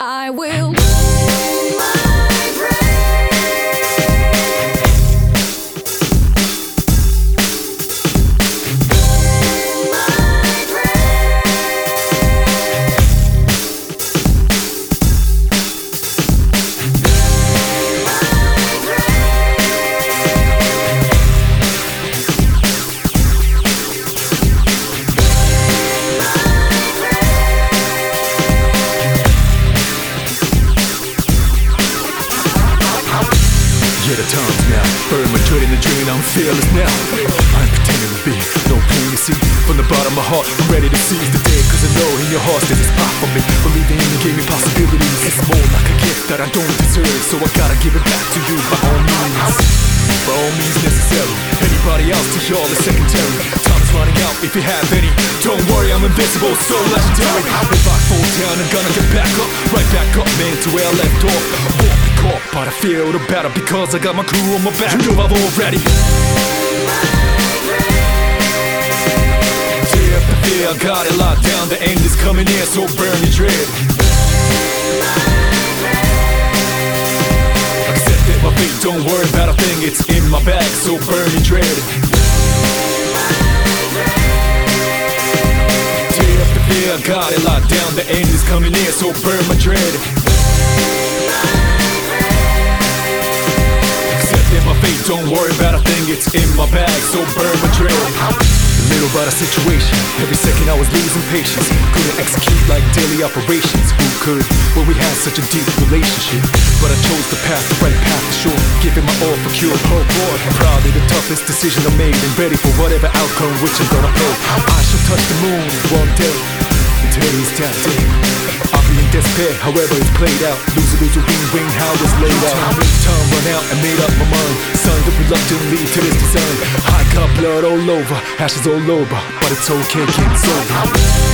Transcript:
I will. The time's now. Burn my dread in the dream, I'm fearless now. I'm pretending to be no pain, to see. From the bottom of my heart, I'm ready to seize the day. Cause I know in your heart there's a spot for me. Believing in you gave me possibilities. It's more like a gift that I don't deserve. So I gotta give it back to you by all means. By all means necessary. Anybody else to y'all is secondary. Time's running out if you have any. Don't worry, I'm invincible, so legendary. If I fall down, I'm gonna get back up. Right back up, man, to where I left off. But I feel the battle because I got my crew on my back. You know I've already. Tear up the fear, I got it locked down. The end is coming in, so burn your dread. Accept it, my fate, don't worry about a thing, it's in my bag, so burn your dread. I got it locked down. The end is coming in, so burn my dread. Don't worry about a thing, it's in my bag, so burn my. A little about a situation, every second I was losing patience. Couldn't execute like daily operations. Who could when we had such a deep relationship? But I chose the path, the right path for sure. Giving my all for cure, oh boy. Probably the toughest decision I made and ready for whatever outcome which I'm gonna pay. I shall touch the moon one day. However it's played out. Lose it, lose a wing, wing, how it's laid out. Time, run out and made up my mind. Signed up reluctantly to this design. I got blood all over, ashes all over, but it's okay, it's over.